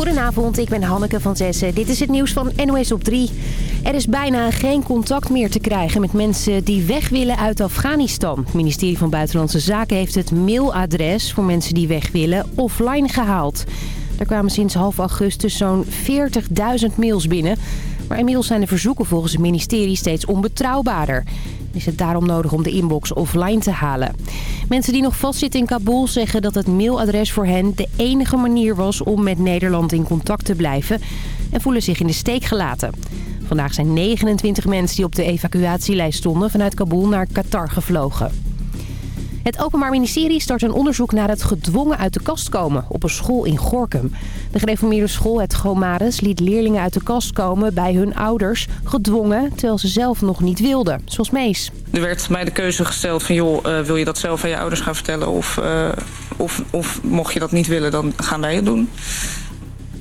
Goedenavond, ik ben Hanneke van Zessen. Dit is het nieuws van NOS op 3. Er is bijna geen contact meer te krijgen met mensen die weg willen uit Afghanistan. Het ministerie van Buitenlandse Zaken heeft het mailadres voor mensen die weg willen offline gehaald. Er kwamen sinds half augustus zo'n 40.000 mails binnen. Maar inmiddels zijn de verzoeken volgens het ministerie steeds onbetrouwbaarder is het daarom nodig om de inbox offline te halen. Mensen die nog vastzitten in Kabul zeggen dat het mailadres voor hen de enige manier was om met Nederland in contact te blijven en voelen zich in de steek gelaten. Vandaag zijn 29 mensen die op de evacuatielijst stonden vanuit Kabul naar Qatar gevlogen. Het Openbaar Ministerie start een onderzoek naar het gedwongen uit de kast komen op een school in Gorkum. De gereformeerde school Het Gomares liet leerlingen uit de kast komen bij hun ouders, gedwongen terwijl ze zelf nog niet wilden, zoals Mees. Er werd mij de keuze gesteld van joh, uh, wil je dat zelf aan je ouders gaan vertellen of, uh, of, of mocht je dat niet willen, dan gaan wij het doen.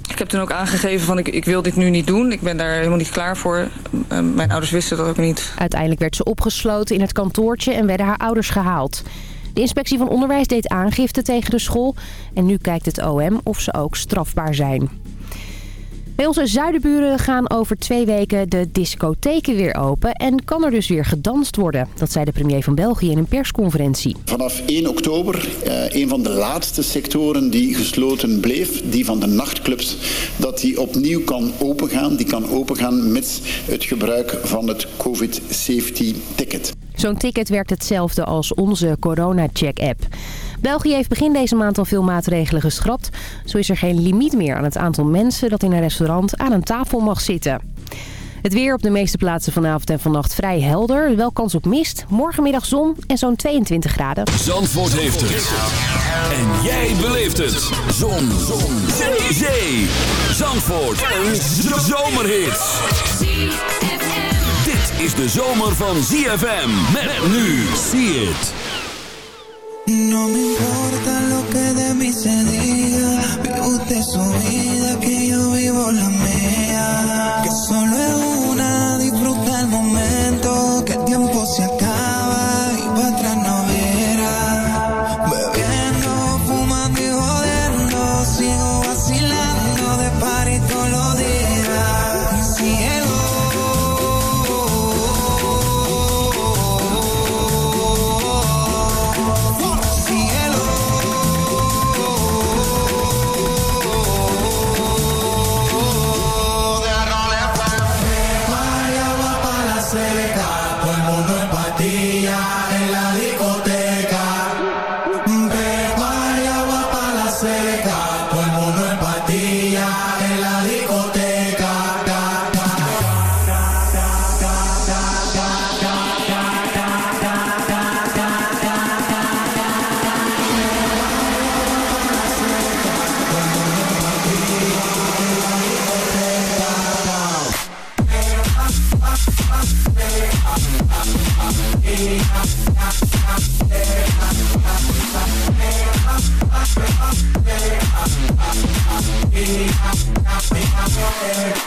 Ik heb toen ook aangegeven van ik, ik wil dit nu niet doen. Ik ben daar helemaal niet klaar voor. Uh, mijn ouders wisten dat ook niet. Uiteindelijk werd ze opgesloten in het kantoortje en werden haar ouders gehaald. De inspectie van onderwijs deed aangifte tegen de school. En nu kijkt het OM of ze ook strafbaar zijn. Bij onze zuidenburen gaan over twee weken de discotheken weer open en kan er dus weer gedanst worden. Dat zei de premier van België in een persconferentie. Vanaf 1 oktober, eh, een van de laatste sectoren die gesloten bleef, die van de nachtclubs, dat die opnieuw kan opengaan. Die kan opengaan met het gebruik van het COVID-safety ticket. Zo'n ticket werkt hetzelfde als onze corona-check-app. België heeft begin deze maand al veel maatregelen geschrapt. Zo is er geen limiet meer aan het aantal mensen dat in een restaurant aan een tafel mag zitten. Het weer op de meeste plaatsen vanavond en vannacht vrij helder. Wel kans op mist, morgenmiddag zon en zo'n 22 graden. Zandvoort heeft het. En jij beleeft het. Zon. zon. Zee. Zandvoort. Een zomerhit. Is de zomer van ZFM. Met nu. See it. No me importa lo que de mí se diga, vive usted su vida, que yo vivo la mía. Que solo es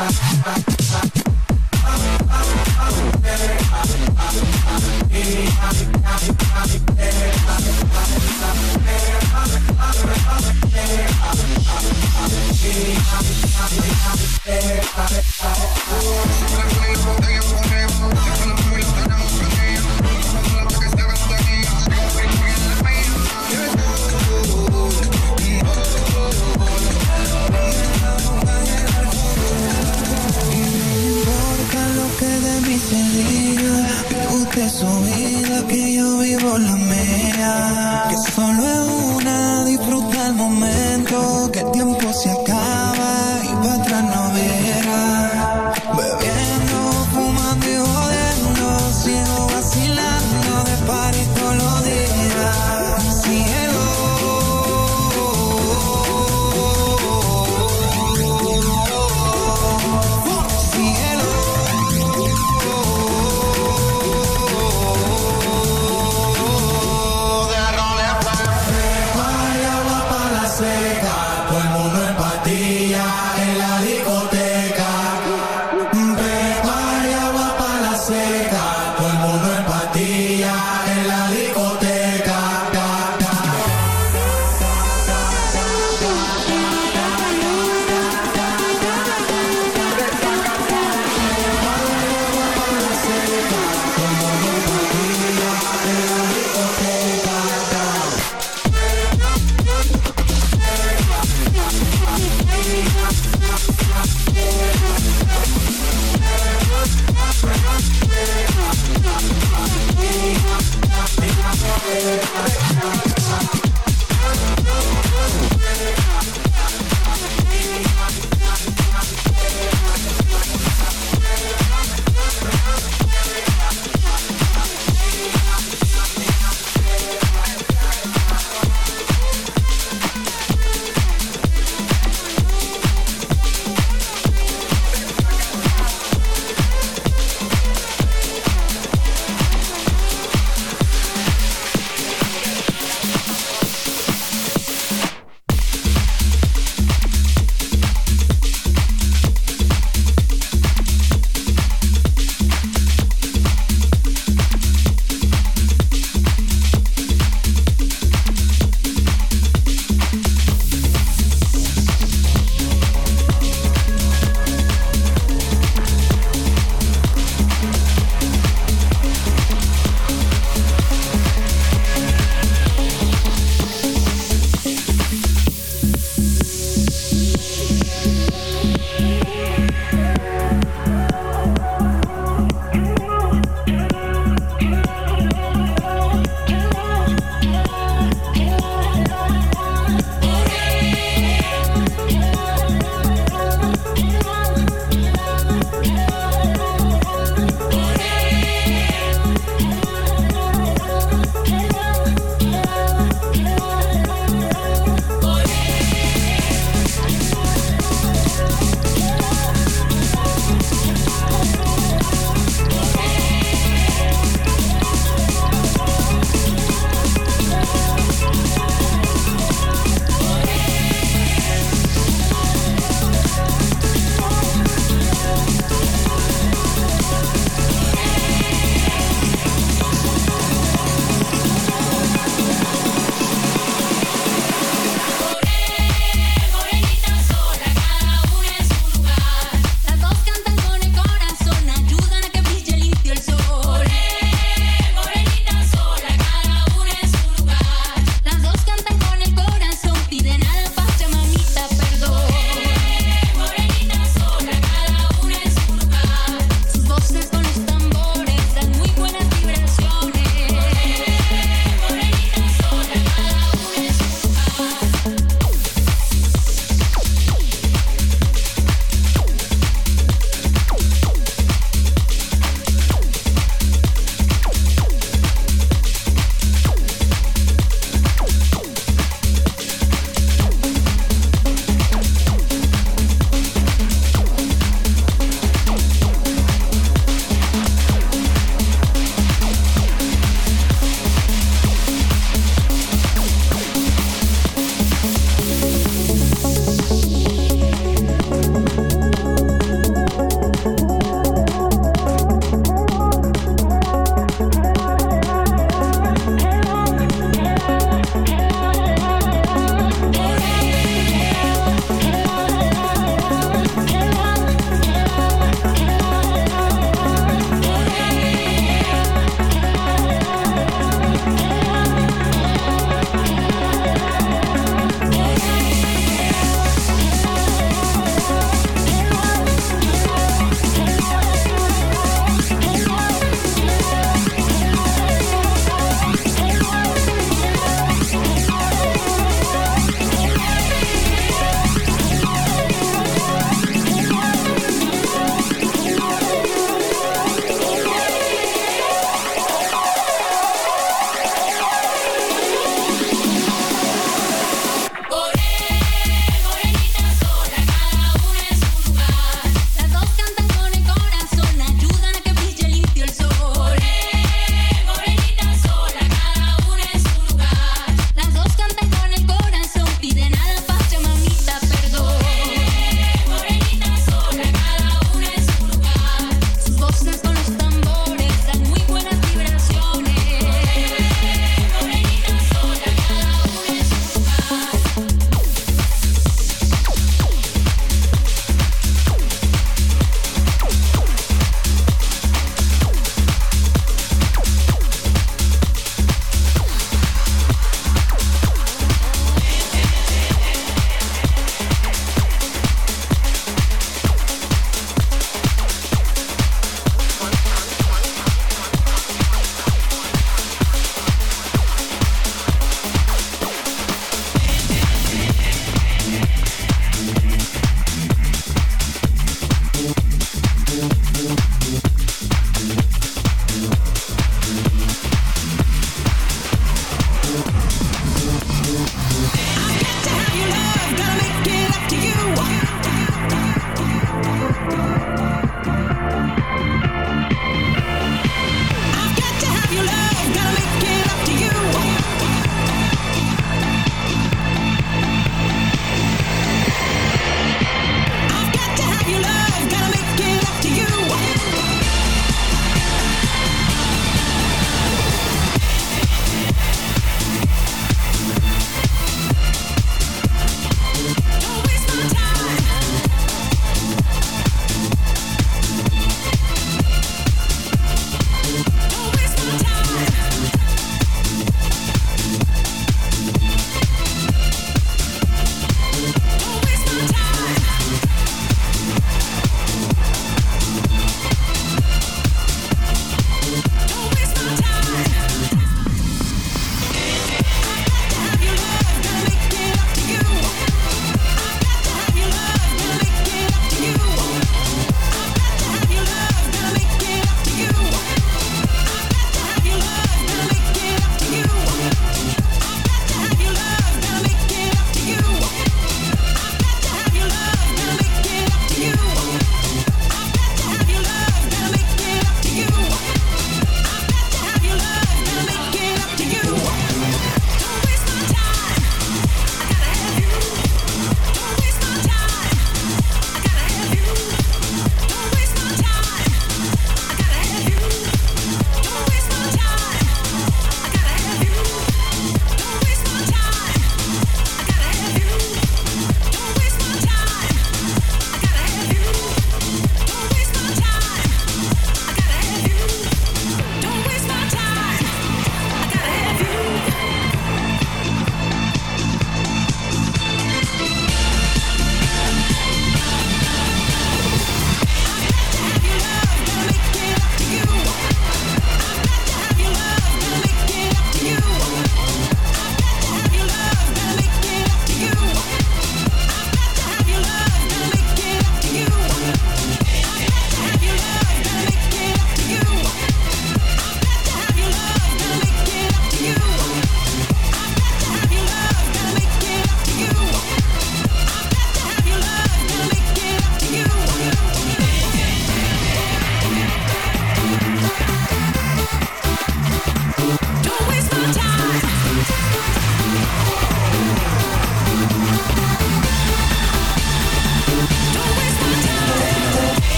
Uh-huh.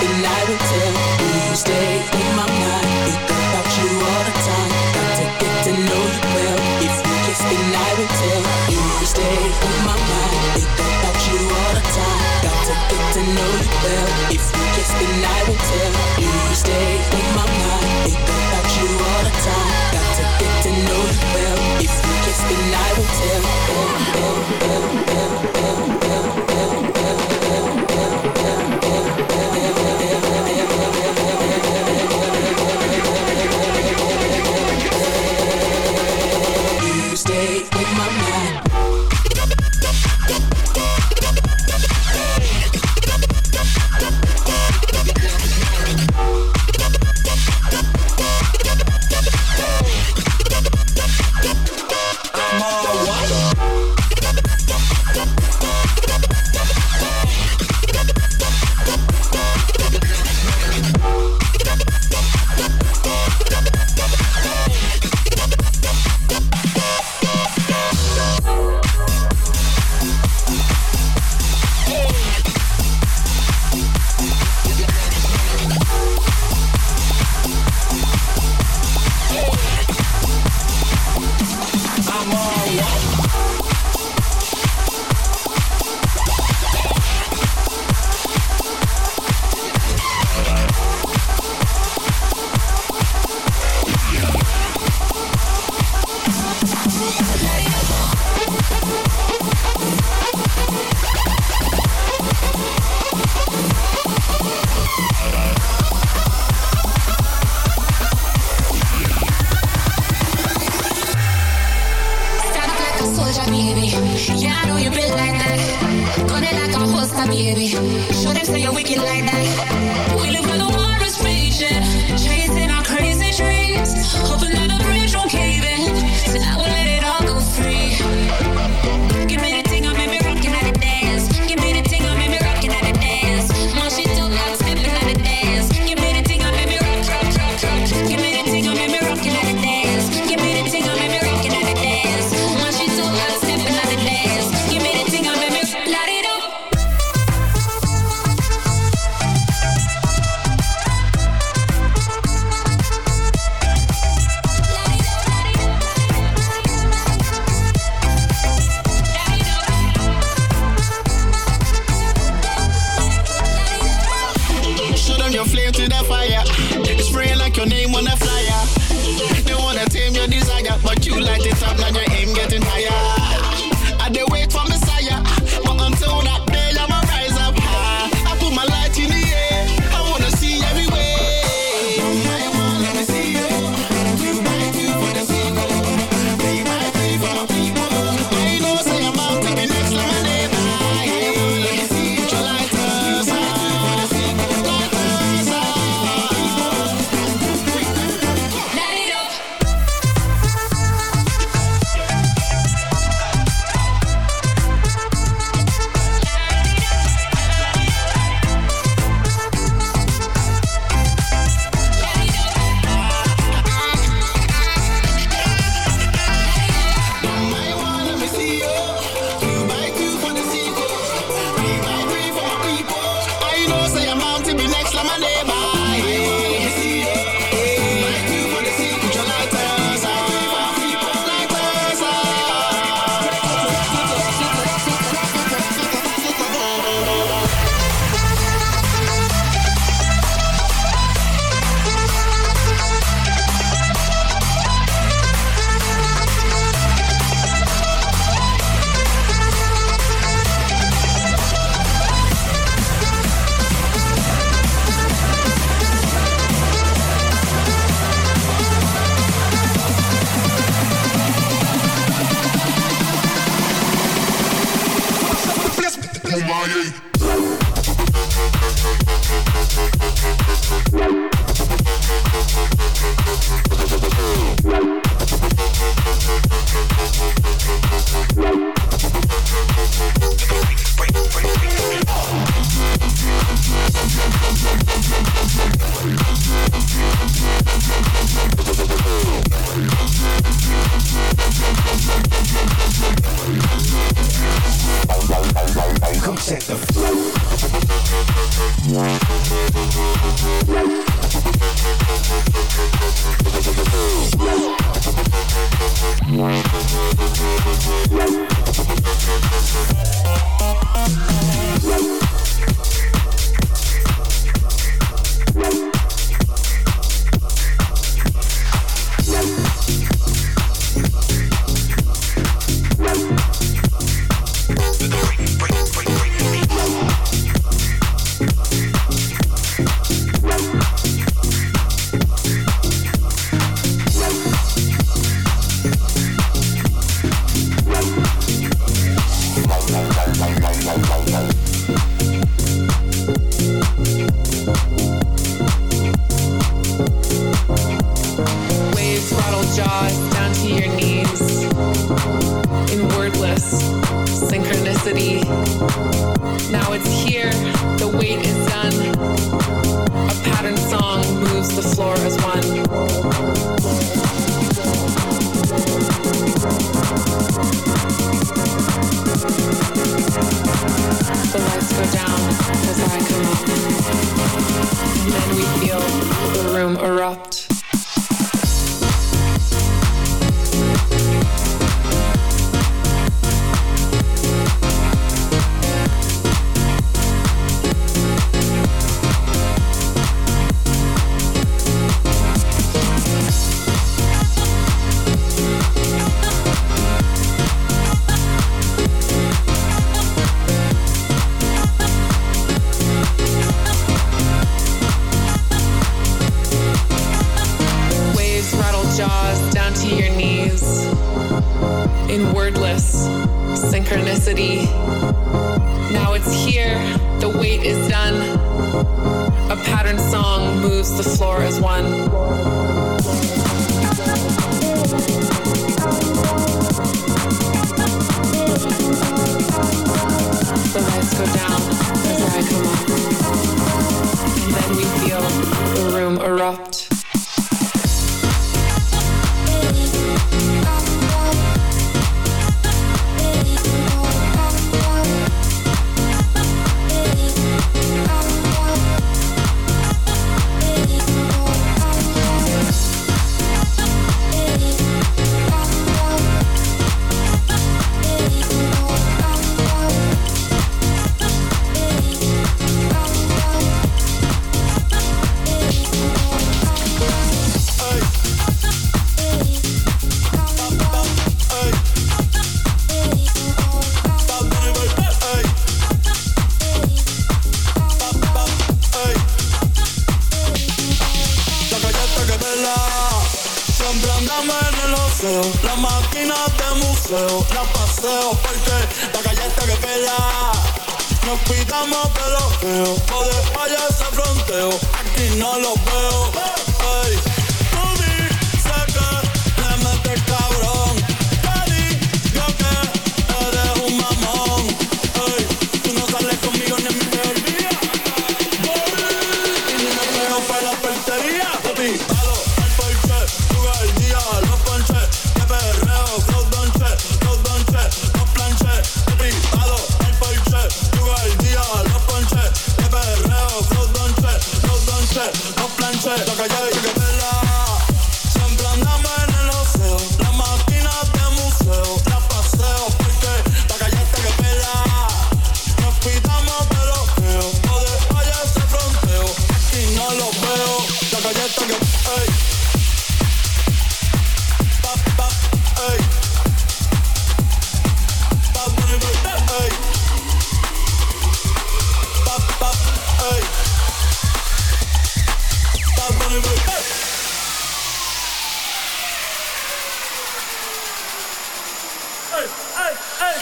the light until we stay. soldier, baby. Yeah, I know you built like that. Gun it like a holster, baby. Show them say you're wicked like that. We live for the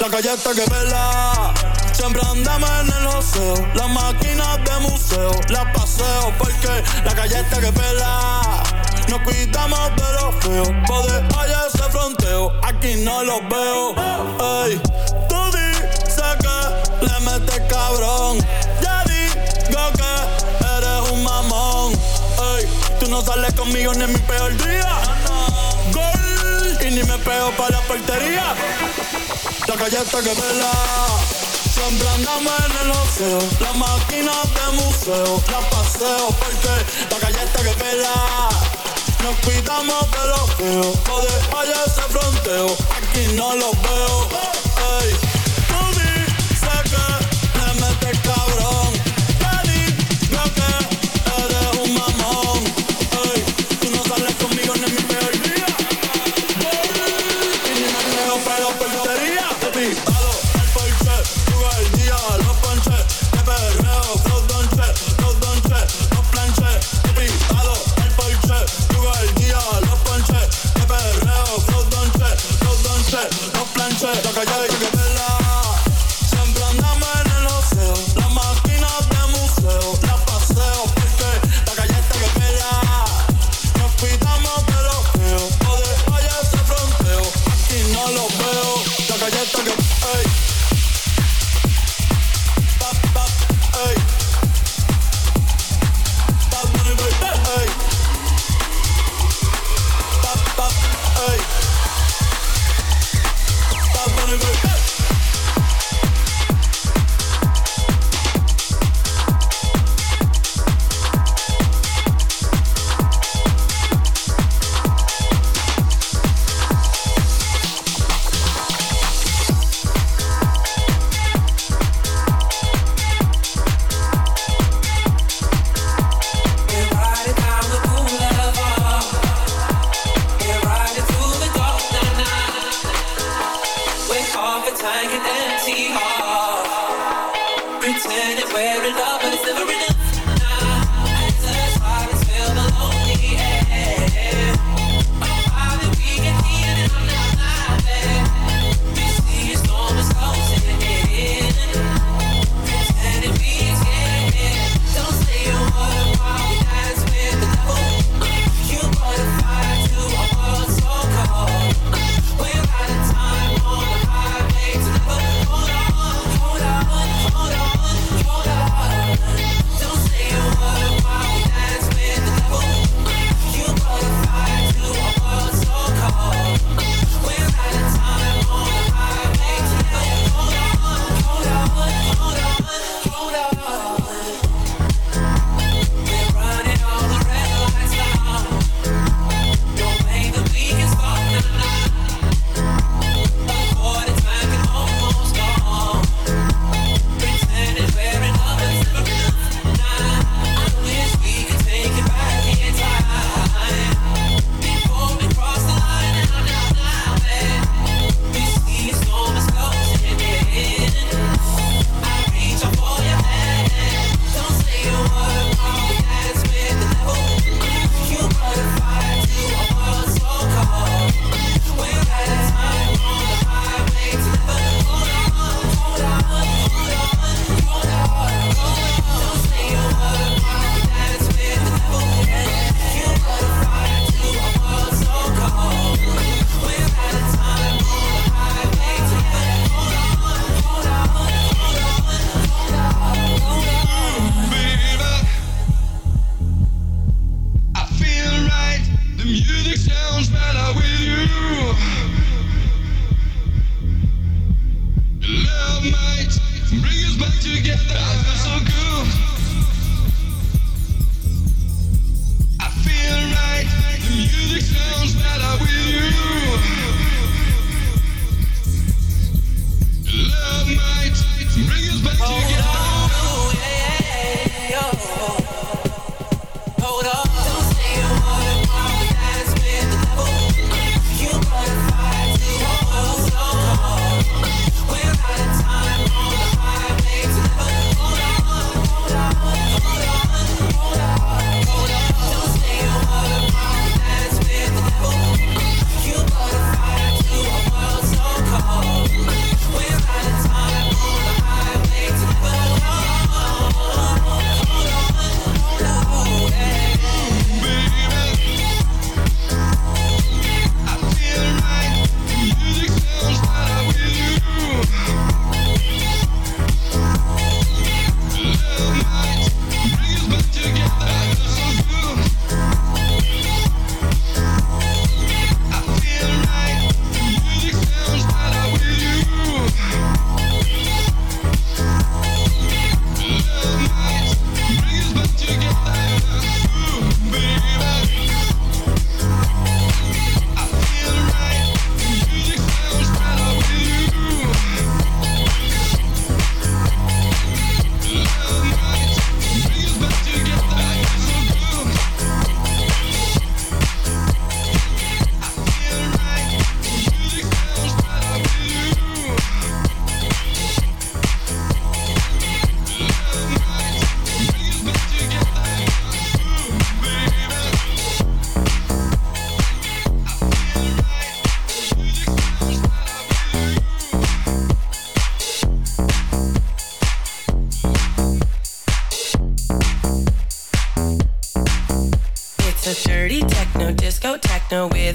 La calle está que pela. Siempre andamos en el joseo. Las máquinas de museo. Las paseo porque la calle está que pela. Nos cuidamos de los feos. Poder allá ese fronteo. Aquí no los veo. Ey, tú dices que le metes cabrón. Ya digo que eres un mamón. Ey, tú no sales conmigo ni en mi peor día. Gol, y ni me pego para la portería. la calle que vela, Siempre andamos en el oceo, las máquinas de museo, la paseo porque la calle que vela, Nos cuidamos de los feos, o de allá ese fronteo, aquí no los veo. Hey.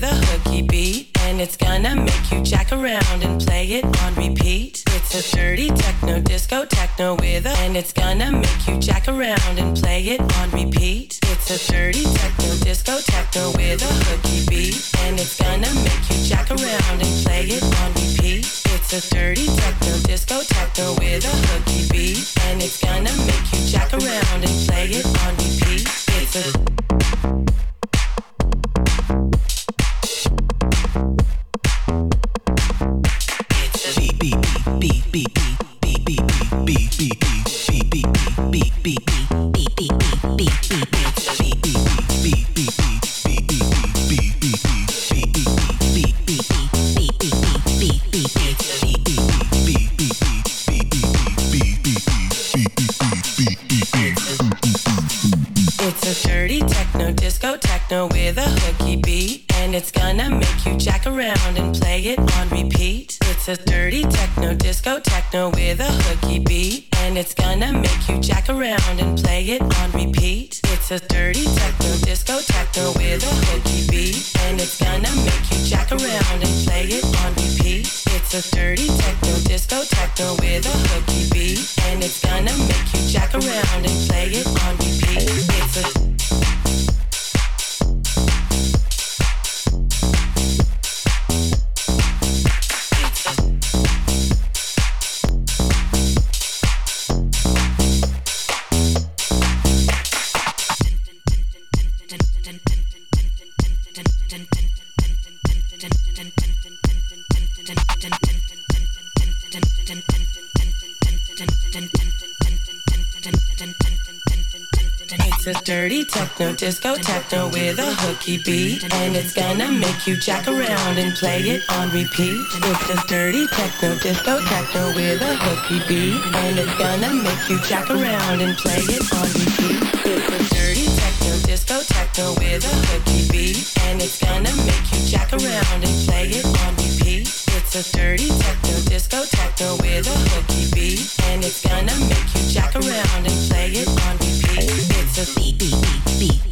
The hooky beat, and it's gonna make you jack around and play it on repeat. It's a dirty techno disco techno with a, and it's gonna make you jack around and play it on repeat. On repeat. It's a dirty techno disco techno with a hooky beat. And it's gonna make you jack around and play it on repeat. It's a dirty techno disco techno with a hooky beat. And it's gonna make you jack around and play it on repeat. It's a dirty techno disco techno with a hooky beat. And it's gonna make you jack around and play it on repeat. It's a It's a dirty techno disco techno with a hooky beat. And it's gonna make you jack around and play it on repeat. It's a dirty techno disco techno with a hooky beat. And it's gonna make you jack around and play it on repeat. It's a dirty techno disco techno with a hooky beat. And it's gonna make you jack around and play it on repeat. It's a dirty techno disco techno with a hooky beat. And it's gonna make you jack around and play it on repeat for beat, beat, beat, beat.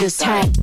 this time.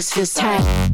Just feels tight.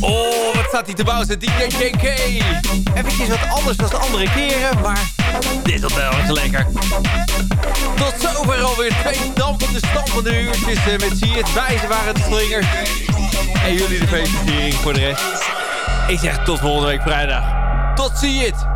Oh, wat staat hij te bouwen, DJ JK. Eventjes wat anders dan de andere keren, maar dit is wel erg lekker. Tot zover alweer twee dampende, stampende uurtjes eh, met zie het. Wij ze waren de slingers. En jullie de felicitering voor de rest. Ik zeg tot volgende week vrijdag. Tot zie het.